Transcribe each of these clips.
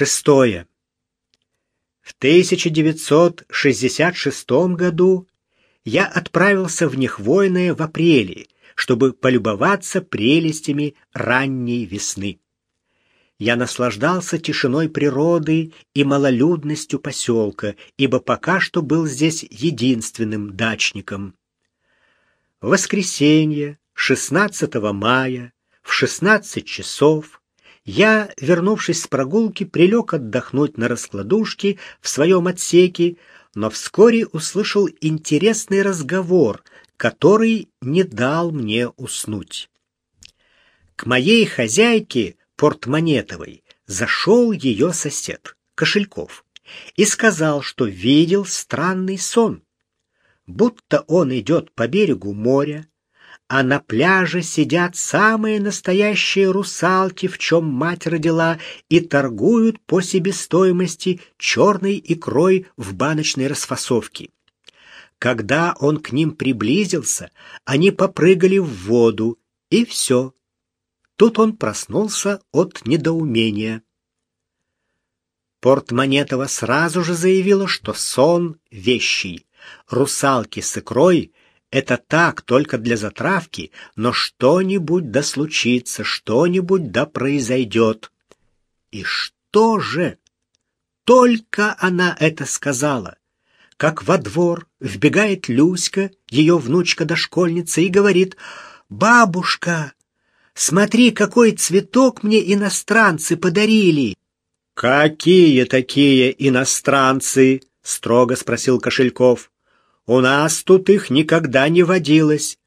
Шестое. В 1966 году я отправился в Нехвойное в апреле, чтобы полюбоваться прелестями ранней весны. Я наслаждался тишиной природы и малолюдностью поселка, ибо пока что был здесь единственным дачником. В воскресенье, 16 мая, в 16 часов, я, вернувшись с прогулки, прилег отдохнуть на раскладушке в своем отсеке, но вскоре услышал интересный разговор, который не дал мне уснуть. К моей хозяйке, Портмонетовой, зашел ее сосед, Кошельков, и сказал, что видел странный сон, будто он идет по берегу моря, а на пляже сидят самые настоящие русалки, в чем мать родила, и торгуют по себестоимости черной икрой в баночной расфасовке. Когда он к ним приблизился, они попрыгали в воду, и все. Тут он проснулся от недоумения. Портмонетова сразу же заявила, что сон вещий. Русалки с икрой это так, только для затравки, но что-нибудь да случится, что-нибудь да произойдет. И что же? Только она это сказала, как во двор вбегает Люська, ее внучка-дошкольница, и говорит, «Бабушка, смотри, какой цветок мне иностранцы подарили!» «Какие такие иностранцы?» — строго спросил Кошельков. У нас тут их никогда не водилось.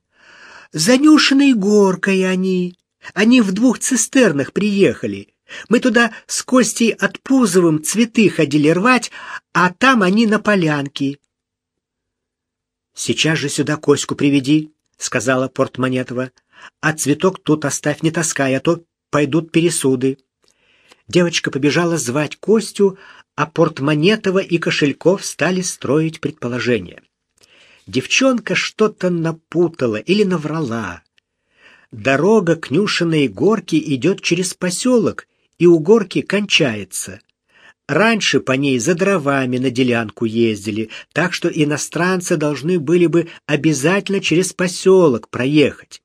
За Нюшиной горкой они. Они в двух цистернах приехали. Мы туда с Костей от Пузовым цветы ходили рвать, а там они на полянке. «Сейчас же сюда Коську приведи», — сказала Портмонетова. «А цветок тут оставь, не таскай, а то пойдут пересуды». Девочка побежала звать Костю, а Портмонетова и Кошельков стали строить предположения. Девчонка что-то напутала или наврала. Дорога к Нюшиной горке идет через поселок, и у горки кончается. Раньше по ней за дровами на делянку ездили, так что иностранцы должны были бы обязательно через поселок проехать.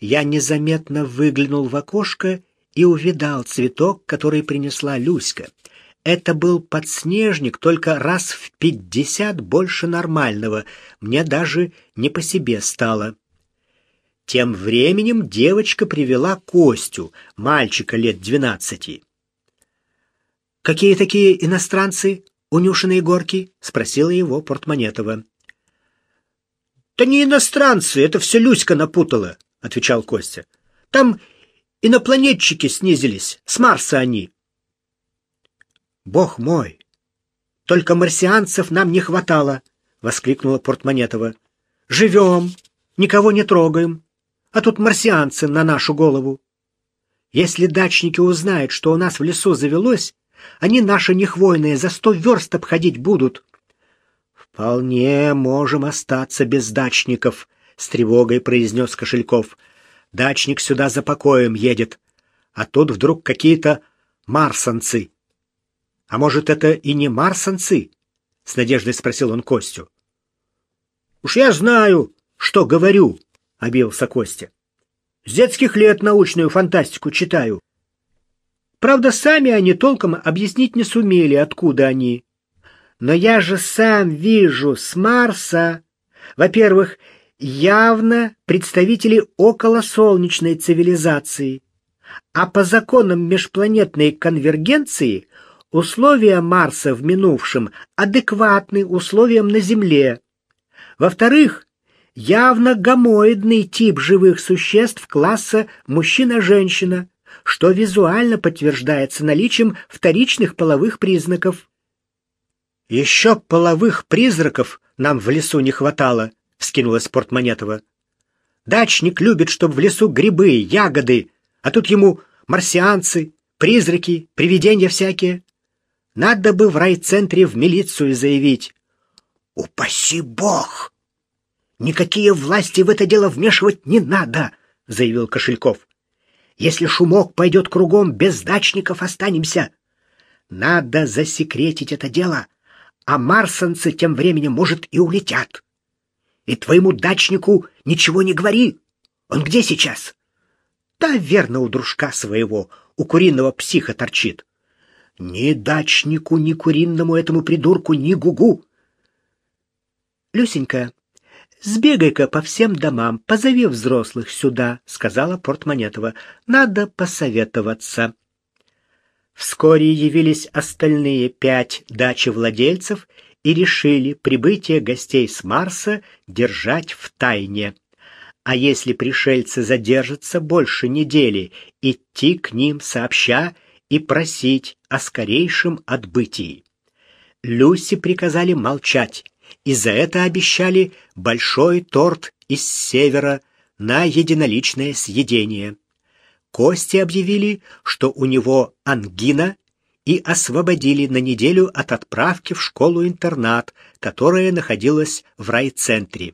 Я незаметно выглянул в окошко и увидал цветок, который принесла Люська. Это был подснежник, только раз в пятьдесят больше нормального. Мне даже не по себе стало. Тем временем девочка привела Костю, мальчика лет двенадцати. «Какие такие иностранцы у Нюшиной горки?» — спросила его Портмонетова. «Да не иностранцы, это все Люська напутала», — отвечал Костя. «Там инопланетчики снизились, с Марса они». Бог мой! Только марсианцев нам не хватало, воскликнула Портмонетова. Живем, никого не трогаем, а тут марсианцы на нашу голову. Если дачники узнают, что у нас в лесу завелось, они наши нехвойные за сто верст обходить будут. Вполне можем остаться без дачников, с тревогой произнес Кошельков. Дачник сюда за покоем едет, а тут вдруг какие-то марсанцы а может, это и не марсанцы? С надеждой спросил он Костю. Уж я знаю, что говорю, обиделся Костя. С детских лет научную фантастику читаю. Правда, сами они толком объяснить не сумели, откуда они. Но я же сам вижу с Марса, во-первых, явно представители околосолнечной цивилизации, а по законам межпланетной конвергенции Условия Марса в минувшем адекватны условиям на Земле. Во-вторых, явно гомоидный тип живых существ класса мужчина-женщина, что визуально подтверждается наличием вторичных половых признаков. «Еще половых признаков нам в лесу не хватало», — вскинулась Портмонетова. «Дачник любит, чтобы в лесу грибы, ягоды, а тут ему марсианцы, призраки, привидения всякие. Надо бы в райцентре в милицию заявить. Упаси бог! Никакие власти в это дело вмешивать не надо, заявил Кошельков. Если шумок пойдет кругом, без дачников останемся. Надо засекретить это дело, а марсанцы тем временем, может, и улетят. И твоему дачнику ничего не говори. Он где сейчас? Да, верно, у дружка своего, у куриного психа торчит. Ни дачнику, ни куринному этому придурку, ни гугу. Люсенька, сбегай-ка по всем домам, позови взрослых сюда, сказала Портмонетова. Надо посоветоваться. Вскоре явились остальные пять дачевладельцев и решили прибытие гостей с Марса держать в тайне. А если пришельцы задержатся больше недели, идти к ним сообща и просить о скорейшем отбытии. Люси приказали молчать, и за это обещали большой торт из севера на единоличное съедение. Кости объявили, что у него ангина, и освободили на неделю от отправки в школу-интернат, которая находилась в райцентре.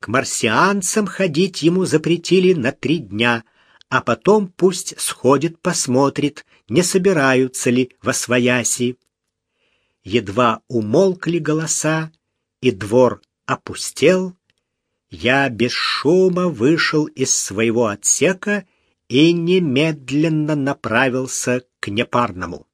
К марсианцам ходить ему запретили на три дня, а потом пусть сходит, посмотрит, не собираются ли во свояси. Едва умолкли голоса, и двор опустел, я без шума вышел из своего отсека и немедленно направился к непарному.